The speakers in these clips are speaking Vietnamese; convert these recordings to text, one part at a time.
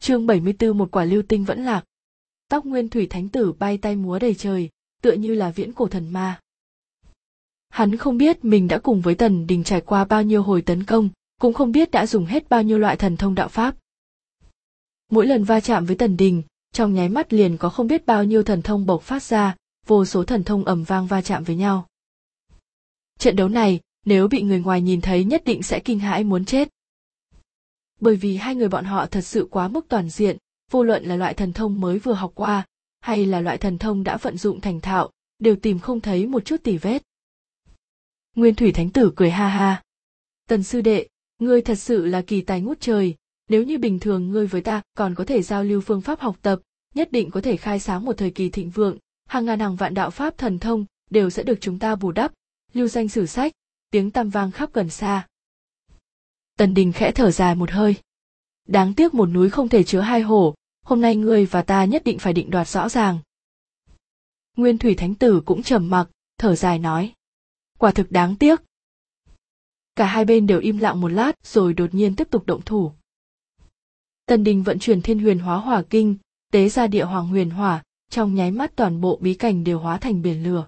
chương 74 một quả lưu tinh vẫn lạc. Tóc nguyên thủy thánh tử bay tay múa đầy trời, tựa như là viễn cổ thần ma. Hắn không biết mình đã cùng với tần đình trải qua bao nhiêu hồi tấn công, cũng không biết đã dùng hết bao nhiêu loại thần thông đạo pháp. Mỗi lần va chạm với tần đình, trong nháy mắt liền có không biết bao nhiêu thần thông bộc phát ra, vô số thần thông ầm vang va chạm với nhau. Trận đấu này, nếu bị người ngoài nhìn thấy nhất định sẽ kinh hãi muốn chết. Bởi vì hai người bọn họ thật sự quá mức toàn diện, vô luận là loại thần thông mới vừa học qua, hay là loại thần thông đã vận dụng thành thạo, đều tìm không thấy một chút tỉ vết. Nguyên Thủy Thánh Tử cười ha ha. Tần sư đệ, ngươi thật sự là kỳ tài ngút trời, nếu như bình thường ngươi với ta còn có thể giao lưu phương pháp học tập, nhất định có thể khai sáng một thời kỳ thịnh vượng, hàng ngàn hàng vạn đạo pháp thần thông đều sẽ được chúng ta bù đắp, lưu danh sử sách, tiếng tăm vang khắp gần xa. Tần Đình khẽ thở dài một hơi. Đáng tiếc một núi không thể chứa hai hổ, hôm nay ngươi và ta nhất định phải định đoạt rõ ràng. Nguyên Thủy Thánh Tử cũng trầm mặc, thở dài nói. Quả thực đáng tiếc. Cả hai bên đều im lặng một lát rồi đột nhiên tiếp tục động thủ. Tần Đình vận chuyển thiên huyền hóa hỏa kinh, tế ra địa hoàng huyền hỏa, trong nháy mắt toàn bộ bí cảnh đều hóa thành biển lửa.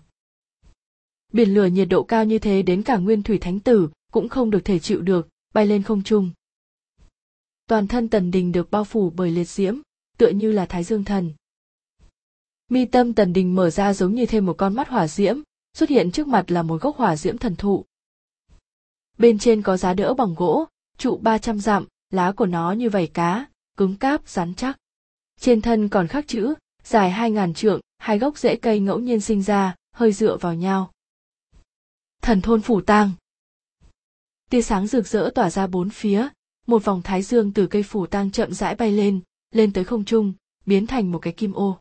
Biển lửa nhiệt độ cao như thế đến cả nguyên thủy thánh tử cũng không được thể chịu được, bay lên không trung. Toàn thân tần đình được bao phủ bởi liệt diễm, tựa như là thái dương thần. Mi tâm tần đình mở ra giống như thêm một con mắt hỏa diễm, xuất hiện trước mặt là một gốc hỏa diễm thần thụ. Bên trên có giá đỡ bằng gỗ, trụ 300 dặm, lá của nó như vảy cá, cứng cáp, rắn chắc. Trên thân còn khắc chữ, dài hai ngàn trượng, hai gốc rễ cây ngẫu nhiên sinh ra, hơi dựa vào nhau. Thần thôn phủ tang. Tia sáng rực rỡ tỏa ra bốn phía, một vòng thái dương từ cây phủ tang chậm rãi bay lên, lên tới không trung, biến thành một cái kim ô.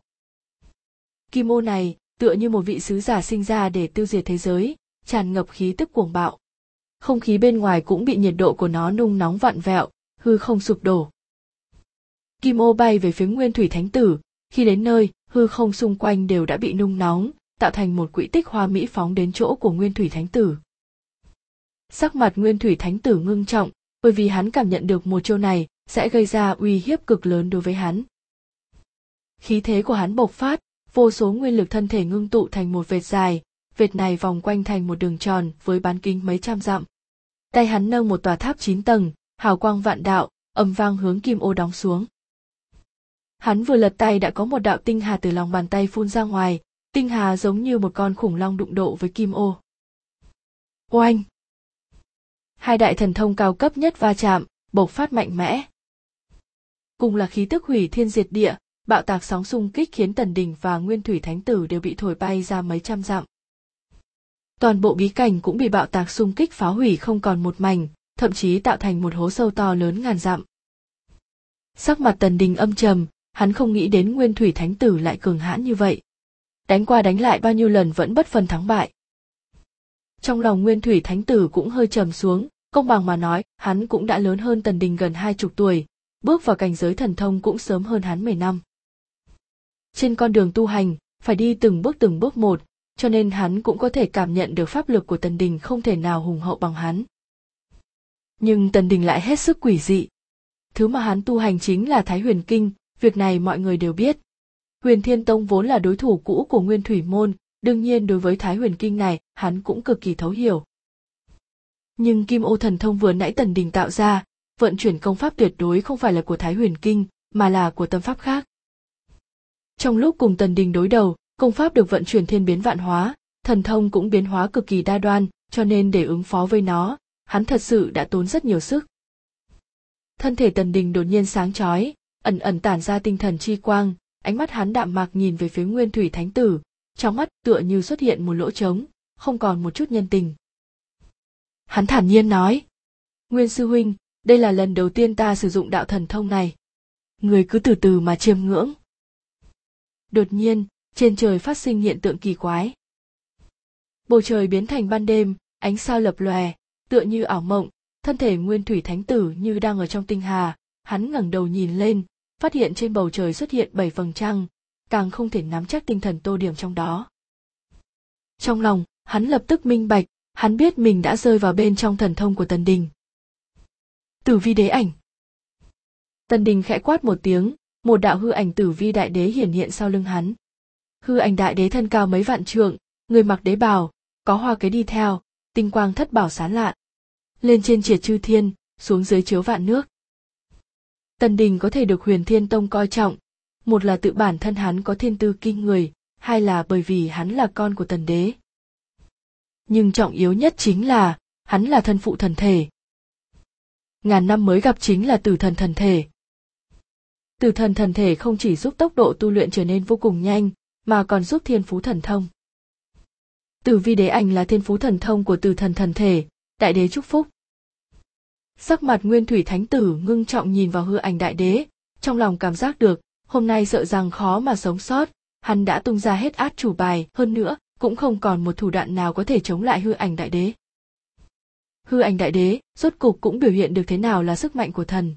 Kim ô này, tựa như một vị sứ giả sinh ra để tiêu diệt thế giới, tràn ngập khí tức cuồng bạo. Không khí bên ngoài cũng bị nhiệt độ của nó nung nóng vặn vẹo, hư không sụp đổ. Kim ô bay về phía Nguyên Thủy Thánh Tử, khi đến nơi, hư không xung quanh đều đã bị nung nóng, tạo thành một quỹ tích hoa mỹ phóng đến chỗ của Nguyên Thủy Thánh Tử. Sắc mặt Nguyên Thủy Thánh Tử ngưng trọng, bởi vì hắn cảm nhận được một chiêu này sẽ gây ra uy hiếp cực lớn đối với hắn. Khí thế của hắn bộc phát, vô số nguyên lực thân thể ngưng tụ thành một vệt dài, vệt này vòng quanh thành một đường tròn với bán kính mấy trăm dặm. Tay hắn nâng một tòa tháp chín tầng, hào quang vạn đạo, ầm vang hướng kim ô đóng xuống. Hắn vừa lật tay đã có một đạo tinh hà từ lòng bàn tay phun ra ngoài, tinh hà giống như một con khủng long đụng độ với kim ô. Oanh! Hai đại thần thông cao cấp nhất va chạm, bộc phát mạnh mẽ. Cùng là khí tức hủy thiên diệt địa, bạo tạc sóng xung kích khiến Tần Đình và Nguyên Thủy Thánh Tử đều bị thổi bay ra mấy trăm dặm. Toàn bộ bí cảnh cũng bị bạo tạc xung kích phá hủy không còn một mảnh, thậm chí tạo thành một hố sâu to lớn ngàn dặm. Sắc mặt Tần Đình âm trầm, hắn không nghĩ đến Nguyên Thủy Thánh Tử lại cường hãn như vậy. Đánh qua đánh lại bao nhiêu lần vẫn bất phân thắng bại. Trong lòng Nguyên Thủy Thánh Tử cũng hơi trầm xuống, công bằng mà nói, hắn cũng đã lớn hơn Tần Đình gần hai chục tuổi, bước vào cảnh giới thần thông cũng sớm hơn hắn mười năm. Trên con đường tu hành, phải đi từng bước từng bước một, cho nên hắn cũng có thể cảm nhận được pháp lực của Tần Đình không thể nào hùng hậu bằng hắn. Nhưng Tần Đình lại hết sức quỷ dị. Thứ mà hắn tu hành chính là Thái Huyền Kinh, việc này mọi người đều biết. Huyền Thiên Tông vốn là đối thủ cũ của Nguyên Thủy Môn, đương nhiên đối với Thái Huyền Kinh này, hắn cũng cực kỳ thấu hiểu. Nhưng Kim Ô Thần Thông vừa nãy Tần Đình tạo ra, vận chuyển công pháp tuyệt đối không phải là của Thái Huyền Kinh, mà là của tâm pháp khác. Trong lúc cùng Tần Đình đối đầu, công pháp được vận chuyển thiên biến vạn hóa, thần thông cũng biến hóa cực kỳ đa đoan, cho nên để ứng phó với nó, hắn thật sự đã tốn rất nhiều sức. Thân thể Tần Đình đột nhiên sáng chói, ẩn ẩn tản ra tinh thần chi quang, ánh mắt hắn đạm mạc nhìn về phía Nguyên Thủy Thánh Tử, trong mắt tựa như xuất hiện một lỗ trống, không còn một chút nhân tình. Hắn thản nhiên nói, Nguyên Sư Huynh, đây là lần đầu tiên ta sử dụng đạo thần thông này. Người cứ từ từ mà chiêm ngưỡng. Đột nhiên, trên trời phát sinh hiện tượng kỳ quái. Bầu trời biến thành ban đêm, ánh sao lập lòe, tựa như ảo mộng, thân thể Nguyên Thủy Thánh Tử như đang ở trong tinh hà, hắn ngẩng đầu nhìn lên, phát hiện trên bầu trời xuất hiện bảy vầng trăng, càng không thể nắm chắc tinh thần tô điểm trong đó. Trong lòng, hắn lập tức minh bạch, hắn biết mình đã rơi vào bên trong thần thông của Tần Đình. Tử vi đế ảnh. Tần đình khẽ quát một tiếng, một đạo hư ảnh tử vi đại đế hiển hiện sau lưng hắn. Hư ảnh đại đế thân cao mấy vạn trượng, người mặc đế bào, có hoa kế đi theo, tinh quang thất bảo sán lạn. Lên trên triệt chư thiên, xuống dưới chiếu vạn nước. Tần đình có thể được huyền thiên tông coi trọng. Một là tự bản thân hắn có thiên tư kinh người, hai là bởi vì hắn là con của tần đế nhưng trọng yếu nhất chính là, hắn là thân phụ thần thể. Ngàn năm mới gặp chính là tử thần thần thể. Tử thần thần thể không chỉ giúp tốc độ tu luyện trở nên vô cùng nhanh, mà còn giúp thiên phú thần thông. Tử vi đế ảnh là thiên phú thần thông của tử thần thần thể, đại đế chúc phúc. Sắc mặt nguyên thủy thánh tử ngưng trọng nhìn vào hư ảnh đại đế, trong lòng cảm giác được, hôm nay sợ rằng khó mà sống sót, hắn đã tung ra hết át chủ bài, hơn nữa cũng không còn một thủ đoạn nào có thể chống lại hư ảnh đại đế. Hư ảnh đại đế, rốt cục cũng biểu hiện được thế nào là sức mạnh của thần.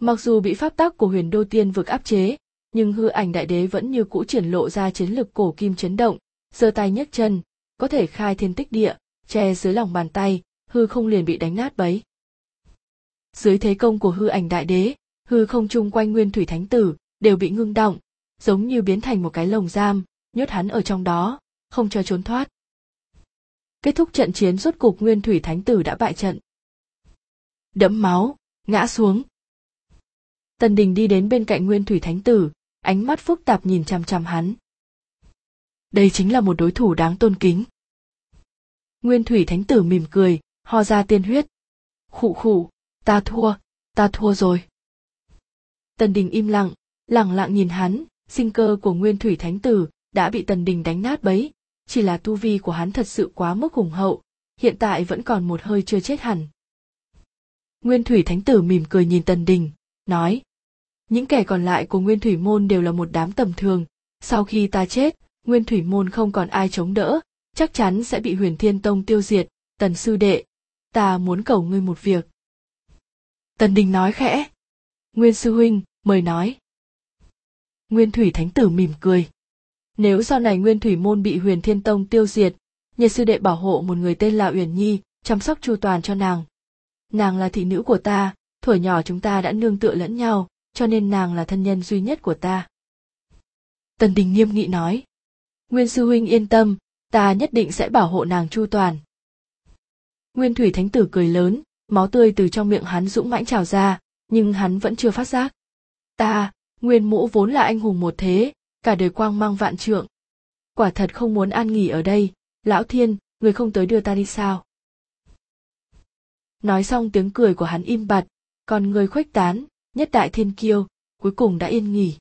Mặc dù bị pháp tắc của huyền đô tiên vực áp chế, nhưng hư ảnh đại đế vẫn như cũ triển lộ ra chiến lực cổ kim chấn động, giơ tay nhấc chân, có thể khai thiên tích địa, che dưới lòng bàn tay, hư không liền bị đánh nát bấy. Dưới thế công của hư ảnh đại đế, hư không chung quanh nguyên thủy thánh tử đều bị ngưng động, giống như biến thành một cái lồng giam nhốt hắn ở trong đó, không cho trốn thoát. Kết thúc trận chiến, rốt cục nguyên thủy thánh tử đã bại trận. Đẫm máu, ngã xuống. Tần đình đi đến bên cạnh nguyên thủy thánh tử, ánh mắt phức tạp nhìn chằm chằm hắn. Đây chính là một đối thủ đáng tôn kính. Nguyên thủy thánh tử mỉm cười, ho ra tiên huyết. Khụ khụ, ta thua ta thua rồi. Tần đình im lặng lẳng lặng nhìn hắn, sinh cơ của nguyên thủy thánh tử đã bị tần đình đánh nát bấy. Chỉ là tu vi của hắn thật sự quá mức hùng hậu, hiện tại vẫn còn một hơi chưa chết hẳn. Nguyên thủy thánh tử mỉm cười nhìn tần đình, nói, những kẻ còn lại của nguyên thủy môn đều là một đám tầm thường. Sau khi ta chết, nguyên thủy môn không còn ai chống đỡ, chắc chắn sẽ bị huyền thiên tông tiêu diệt. Tần sư đệ, ta muốn cầu ngươi một việc. Tần đình nói khẽ, nguyên sư huynh, mời nói. Nguyên thủy thánh tử mỉm cười nếu sau này nguyên thủy môn bị huyền thiên tông tiêu diệt nhật sư đệ bảo hộ một người tên là uyển nhi chăm sóc chu toàn cho nàng. Nàng là thị nữ của ta, thuở nhỏ chúng ta đã nương tựa lẫn nhau, cho nên nàng là thân nhân duy nhất của ta. Tần đình nghiêm nghị nói. Nguyên sư huynh yên tâm, ta nhất định sẽ bảo hộ nàng chu toàn. Nguyên thủy thánh tử cười lớn, máu tươi từ trong miệng hắn dũng mãnh trào ra, nhưng hắn vẫn chưa phát giác. Ta, nguyên mũ vốn là anh hùng một thế cả đời quang mang vạn trượng. Quả thật không muốn an nghỉ ở đây. Lão thiên, người không tới đưa ta đi sao? Nói xong tiếng cười của hắn im bặt, còn người khuếch tán, nhất đại thiên kiêu, cuối cùng đã yên nghỉ.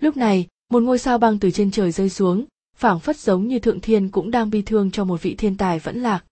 Lúc này, một ngôi sao băng từ trên trời rơi xuống, phảng phất giống như thượng thiên cũng đang bi thương cho một vị thiên tài vẫn lạc.